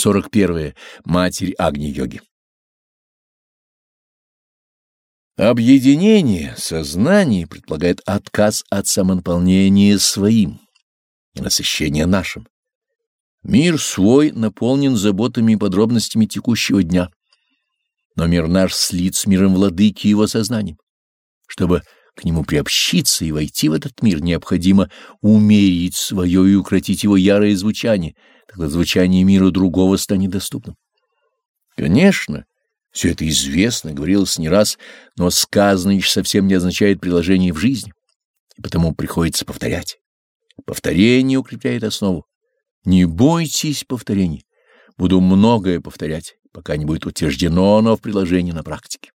41. Матерь Агни-йоги. Объединение сознания предполагает отказ от самонаполнения своим и насыщения нашим. Мир свой наполнен заботами и подробностями текущего дня, но мир наш слит с миром владыки и его сознанием. Чтобы к нему приобщиться и войти в этот мир, необходимо умерить свое и укротить его ярое звучание, тогда звучание мира другого станет доступным. Конечно, все это известно, говорилось не раз, но сказанное еще совсем не означает приложение в жизни, и потому приходится повторять. Повторение укрепляет основу. Не бойтесь повторений. Буду многое повторять, пока не будет утверждено оно в приложении на практике.